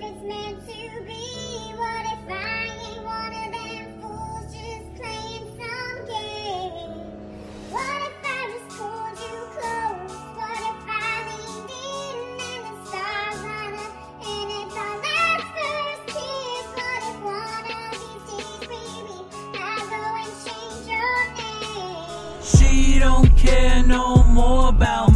it's meant to be? What if I ain't one of them fools just playing some game? What if I just pulled you close? What if I leaned in and the stars up and it's our last first kiss? What if one of these days? I go and change your name. She don't care no more about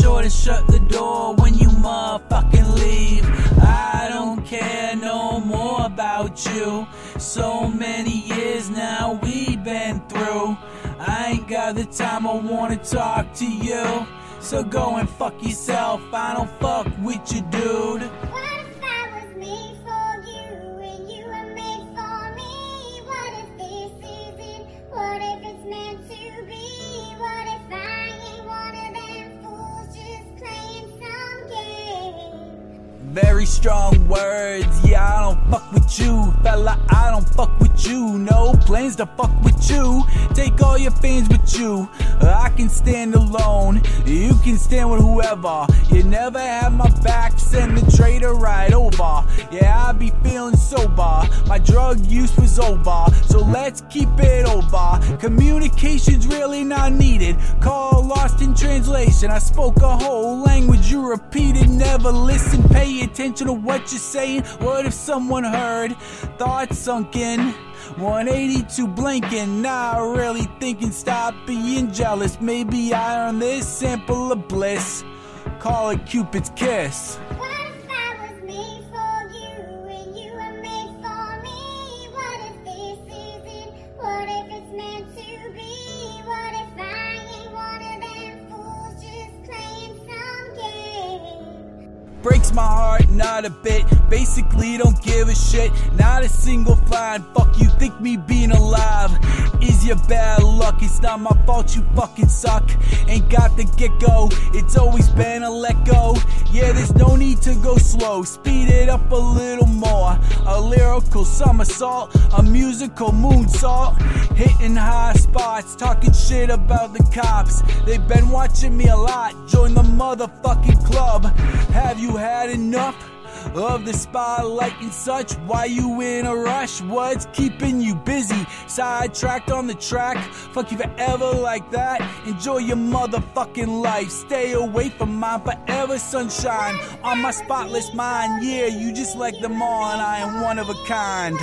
sure to shut the door when you motherfucking leave. I don't care no more about you. So many years now we've been through. I ain't got the time, I wanna talk to you. So go and fuck yourself, I don't fuck with you, dude. Very strong words, yeah, I don't fuck with you, fella. I don't fuck with you. No plans to fuck with you. Take all your fans with you. I can stand alone, you can stand with whoever. You never have my back, send the traitor right over. Yeah, I be feeling sober. My drug use was over, so let's keep it over. Communication's really not needed. Call lost in translation. I spoke a whole language you repeated. Never listen, pay attention to what you're saying. What if someone heard? Thoughts sunk in. 182 blinking, not really thinking, stop being jealous. Maybe I earned this sample of bliss. Call it Cupid's kiss. Breaks my heart, not a bit. Basically, don't give a shit. Not a single fine. Fuck you, think me being alive is your bad luck. It's not my fault, you fucking suck. Ain't got the get go, it's always been a let go. Yeah, there's no need to go slow. Speed it up a little more. A lyrical somersault, a musical moonsault. Hitting high spots, talking shit about the cops. They've been watching me a lot. Join the motherfucking club. Have you had enough? of the spotlight and such. Why you in a rush? What's keeping you busy? Sidetracked on the track. Fuck you forever like that. Enjoy your motherfucking life. Stay away from mine forever, sunshine. On my spotless mind, yeah, you just like them all, and I am one of a kind.